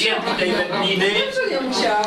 你不能这样。